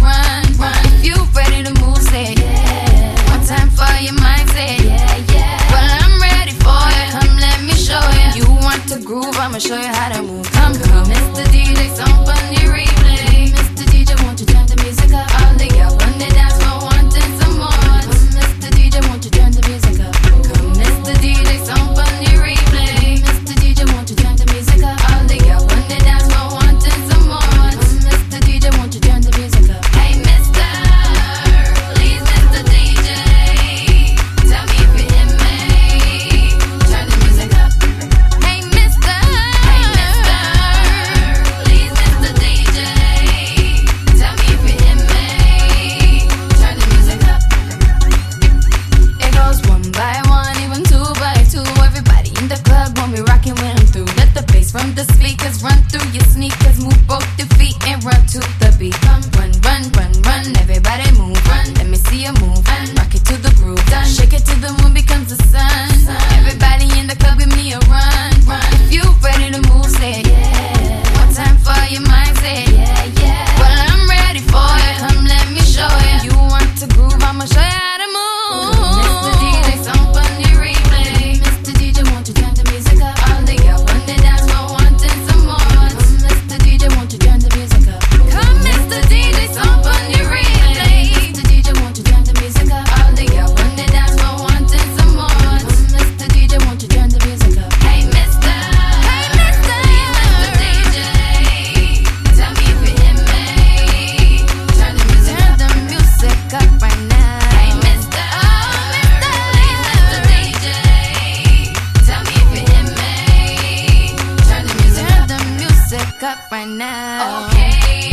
run, run. If you ready to move, say yeah. One time for your mind, say yeah, yeah. Well, I'm ready for it. Come, let me show you. You want to groove? I'ma show you how to the speakers, run through your sneakers. Up right now. Okay,